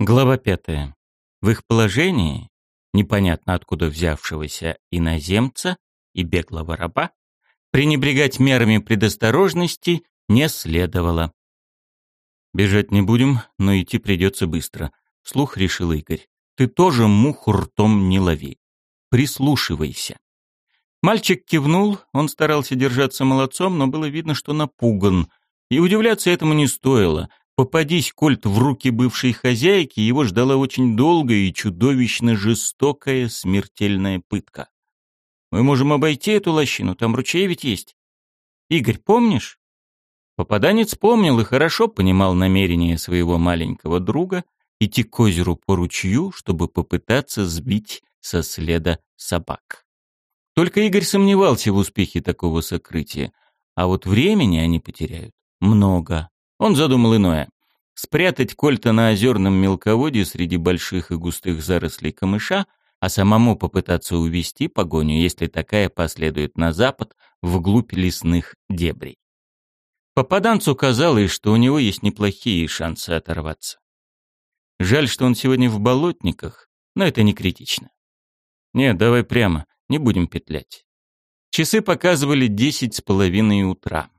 Глава пятая. В их положении, непонятно откуда взявшегося иноземца и беглого раба, пренебрегать мерами предосторожности не следовало. «Бежать не будем, но идти придется быстро», — вслух решил Игорь. «Ты тоже муху ртом не лови. Прислушивайся». Мальчик кивнул, он старался держаться молодцом, но было видно, что напуган. И удивляться этому не стоило. Попадись Кольт в руки бывшей хозяйки, его ждала очень долгая и чудовищно жестокая смертельная пытка. Мы можем обойти эту лощину, там ручей ведь есть. Игорь, помнишь? Попаданец помнил и хорошо понимал намерение своего маленького друга идти к озеру по ручью, чтобы попытаться сбить со следа собак. Только Игорь сомневался в успехе такого сокрытия, а вот времени они потеряют много. Он задумал иное. Спрятать кольта на озерном мелководье среди больших и густых зарослей камыша, а самому попытаться увести погоню, если такая последует на запад, вглубь лесных дебрей. Попаданцу казалось, что у него есть неплохие шансы оторваться. Жаль, что он сегодня в болотниках, но это не критично. Нет, давай прямо, не будем петлять. Часы показывали десять с половиной утра.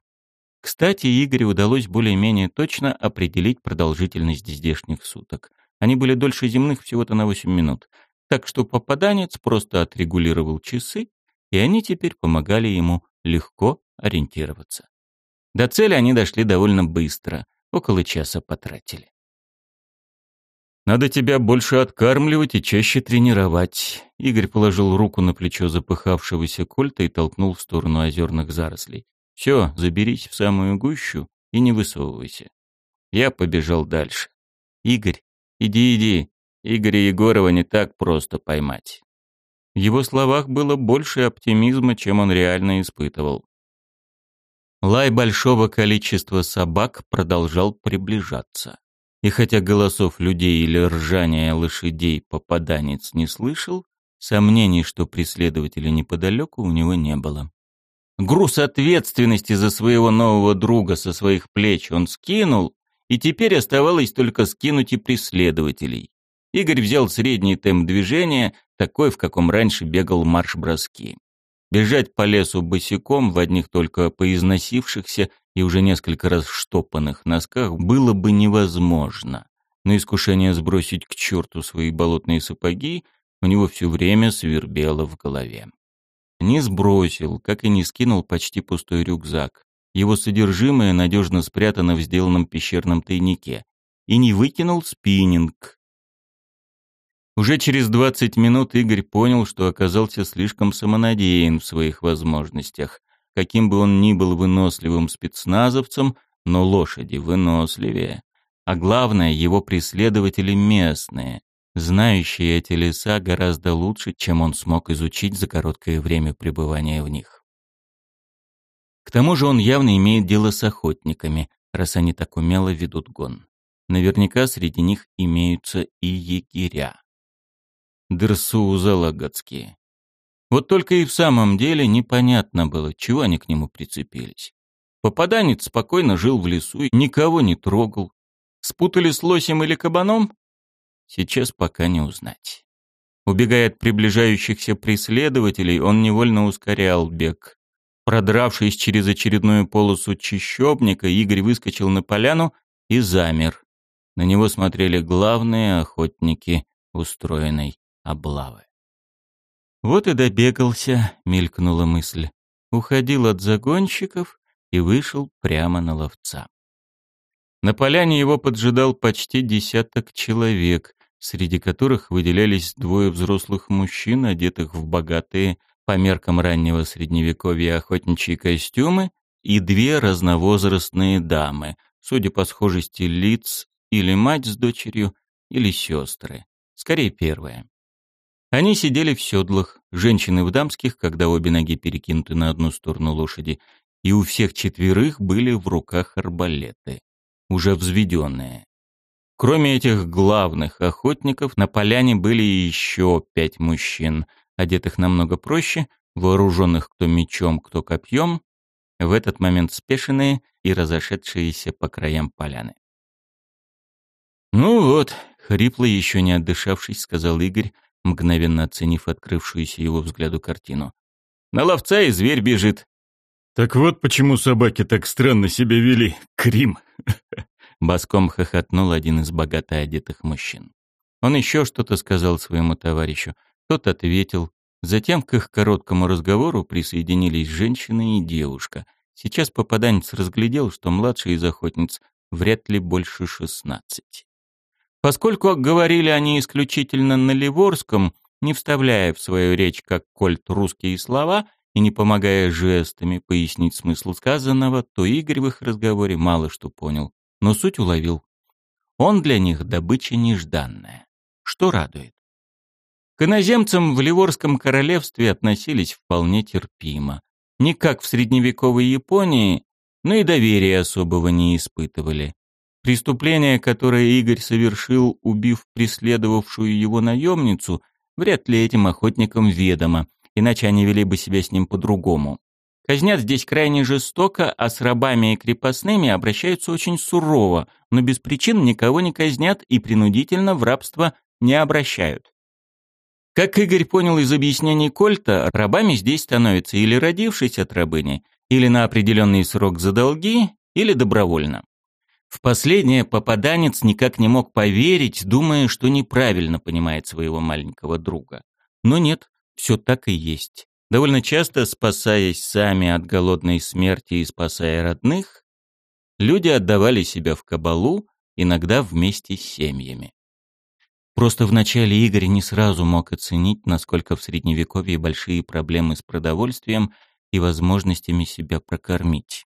Кстати, Игорю удалось более-менее точно определить продолжительность здешних суток. Они были дольше земных всего-то на 8 минут. Так что попаданец просто отрегулировал часы, и они теперь помогали ему легко ориентироваться. До цели они дошли довольно быстро, около часа потратили. «Надо тебя больше откармливать и чаще тренировать», — Игорь положил руку на плечо запыхавшегося кольта и толкнул в сторону озерных зарослей. Все, заберись в самую гущу и не высовывайся. Я побежал дальше. Игорь, иди, иди. Игоря Егорова не так просто поймать. В его словах было больше оптимизма, чем он реально испытывал. Лай большого количества собак продолжал приближаться. И хотя голосов людей или ржания лошадей попаданец не слышал, сомнений, что преследователи неподалеку, у него не было. Груз ответственности за своего нового друга со своих плеч он скинул, и теперь оставалось только скинуть и преследователей. Игорь взял средний темп движения, такой, в каком раньше бегал марш-броски. Бежать по лесу босиком в одних только поизносившихся и уже несколько раз штопанных носках было бы невозможно. Но искушение сбросить к черту свои болотные сапоги у него все время свербело в голове. Не сбросил, как и не скинул почти пустой рюкзак. Его содержимое надежно спрятано в сделанном пещерном тайнике. И не выкинул спиннинг. Уже через 20 минут Игорь понял, что оказался слишком самонадеян в своих возможностях. Каким бы он ни был выносливым спецназовцем, но лошади выносливее. А главное, его преследователи местные знающие эти леса гораздо лучше, чем он смог изучить за короткое время пребывания в них. К тому же он явно имеет дело с охотниками, раз они так умело ведут гон. Наверняка среди них имеются и егеря. Дерсууза лагодские. Вот только и в самом деле непонятно было, чего они к нему прицепились. Попаданец спокойно жил в лесу и никого не трогал. Спутали с лосем или кабаном? Сейчас пока не узнать. Убегая от приближающихся преследователей, он невольно ускорял бег. Продравшись через очередную полосу чищобника, Игорь выскочил на поляну и замер. На него смотрели главные охотники устроенной облавы. Вот и добегался, мелькнула мысль. Уходил от загонщиков и вышел прямо на ловца. На поляне его поджидал почти десяток человек, среди которых выделялись двое взрослых мужчин, одетых в богатые, по меркам раннего средневековья, охотничьи костюмы, и две разновозрастные дамы, судя по схожести лиц, или мать с дочерью, или сестры. Скорее, первая. Они сидели в седлах, женщины в дамских, когда обе ноги перекинуты на одну сторону лошади, и у всех четверых были в руках арбалеты уже взведенные. Кроме этих главных охотников, на поляне были еще пять мужчин, одетых намного проще, вооруженных кто мечом, кто копьем, в этот момент спешенные и разошедшиеся по краям поляны. «Ну вот, Хрипло, еще не отдышавшись, сказал Игорь, мгновенно оценив открывшуюся его взгляду картину. «На ловца и зверь бежит». «Так вот почему собаки так странно себя вели. Крим!» Боском хохотнул один из богато одетых мужчин. Он еще что-то сказал своему товарищу. Тот ответил. Затем к их короткому разговору присоединились женщина и девушка. Сейчас попаданец разглядел, что младший из охотниц вряд ли больше шестнадцати. Поскольку говорили они исключительно на Ливорском, не вставляя в свою речь как кольт русские слова и не помогая жестами пояснить смысл сказанного, то Игорь в их разговоре мало что понял, но суть уловил. Он для них добыча нежданная, что радует. К иноземцам в Ливорском королевстве относились вполне терпимо. Не как в средневековой Японии, но и доверия особого не испытывали. Преступление, которое Игорь совершил, убив преследовавшую его наемницу, вряд ли этим охотникам ведомо, иначе они вели бы себя с ним по-другому. Казнят здесь крайне жестоко, а с рабами и крепостными обращаются очень сурово, но без причин никого не казнят и принудительно в рабство не обращают. Как Игорь понял из объяснений Кольта, рабами здесь становятся или родившись от рабыни, или на определенный срок за долги, или добровольно. В последнее попаданец никак не мог поверить, думая, что неправильно понимает своего маленького друга. Но нет, все так и есть. Довольно часто, спасаясь сами от голодной смерти и спасая родных, люди отдавали себя в кабалу, иногда вместе с семьями. Просто вначале Игорь не сразу мог оценить, насколько в Средневековье большие проблемы с продовольствием и возможностями себя прокормить.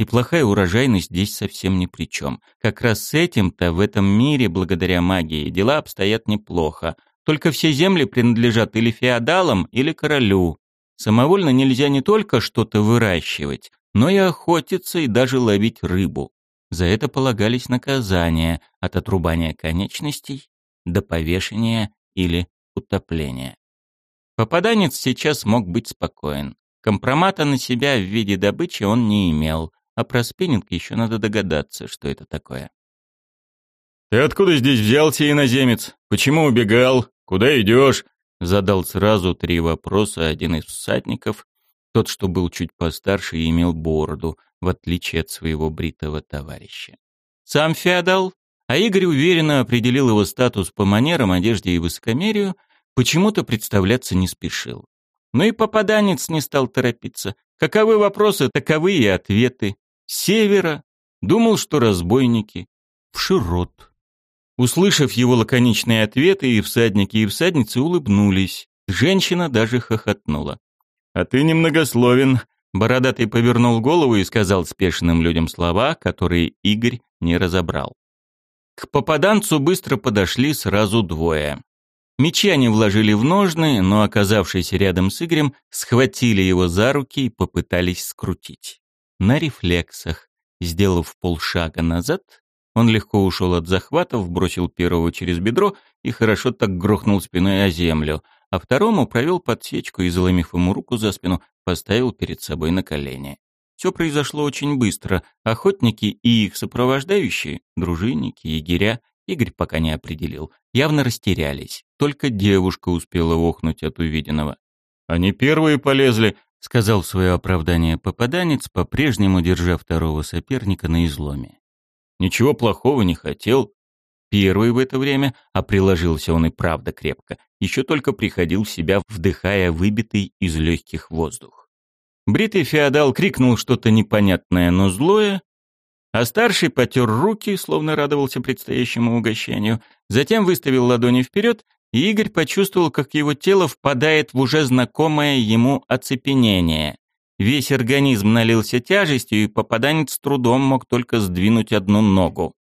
И плохая урожайность здесь совсем ни при чем. Как раз с этим-то в этом мире, благодаря магии, дела обстоят неплохо. Только все земли принадлежат или феодалам, или королю. Самовольно нельзя не только что-то выращивать, но и охотиться и даже ловить рыбу. За это полагались наказания от отрубания конечностей до повешения или утопления. Попаданец сейчас мог быть спокоен. Компромата на себя в виде добычи он не имел, а про спиннинг еще надо догадаться, что это такое. «Ты откуда здесь взялся, иноземец? Почему убегал? Куда идешь?» Задал сразу три вопроса один из всадников, тот, что был чуть постарше и имел бороду, в отличие от своего бритого товарища. Сам феодал, а Игорь уверенно определил его статус по манерам, одежде и высокомерию, почему-то представляться не спешил. Но и попаданец не стал торопиться. Каковы вопросы, таковы и ответы севера, думал, что разбойники, в Широт. Услышав его лаконичные ответы, и всадники, и всадницы улыбнулись. Женщина даже хохотнула. «А ты немногословен», — бородатый повернул голову и сказал спешным людям слова, которые Игорь не разобрал. К попаданцу быстро подошли сразу двое. Мечи они вложили в ножны, но, оказавшись рядом с Игорем, схватили его за руки и попытались скрутить. На рефлексах, сделав полшага назад, он легко ушел от захватов, бросил первого через бедро и хорошо так грохнул спиной о землю, а второму провел подсечку и, заломив ему руку за спину, поставил перед собой на колени. Все произошло очень быстро. Охотники и их сопровождающие, дружинники, егеря, Игорь пока не определил, явно растерялись. Только девушка успела охнуть от увиденного. «Они первые полезли», — сказал свое оправдание попаданец, по-прежнему держа второго соперника на изломе. «Ничего плохого не хотел». Первый в это время, а приложился он и правда крепко, еще только приходил в себя, вдыхая выбитый из легких воздух. Бритый феодал крикнул что-то непонятное, но злое, а старший потер руки, словно радовался предстоящему угощению, затем выставил ладони вперед и Игорь почувствовал, как его тело впадает в уже знакомое ему оцепенение. Весь организм налился тяжестью, и попаданец с трудом мог только сдвинуть одну ногу.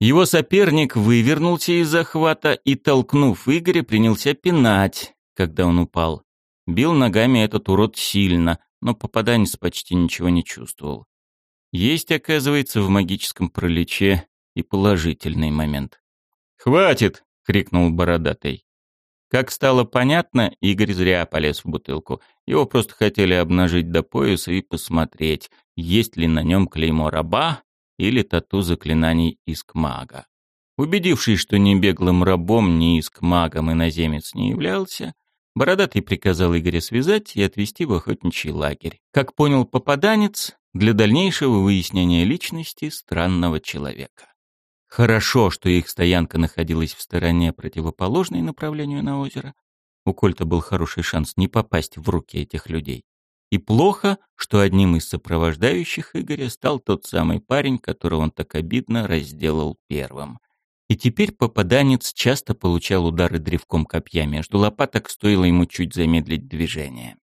Его соперник вывернулся из захвата и, толкнув Игоря, принялся пинать, когда он упал. Бил ногами этот урод сильно, но попаданец почти ничего не чувствовал. Есть, оказывается, в магическом пролече и положительный момент. «Хватит!» — крикнул бородатый. Как стало понятно, Игорь зря полез в бутылку. Его просто хотели обнажить до пояса и посмотреть, есть ли на нем клеймо раба или тату заклинаний иск мага. Убедившись, что ни беглым рабом, ни иск-магом иноземец не являлся, Бородатый приказал Игоря связать и отвезти в охотничий лагерь. Как понял попаданец, для дальнейшего выяснения личности странного человека. Хорошо, что их стоянка находилась в стороне, противоположной направлению на озеро. У Кольта был хороший шанс не попасть в руки этих людей. И плохо, что одним из сопровождающих Игоря стал тот самый парень, которого он так обидно разделал первым. И теперь попаданец часто получал удары древком копья между лопаток, стоило ему чуть замедлить движение.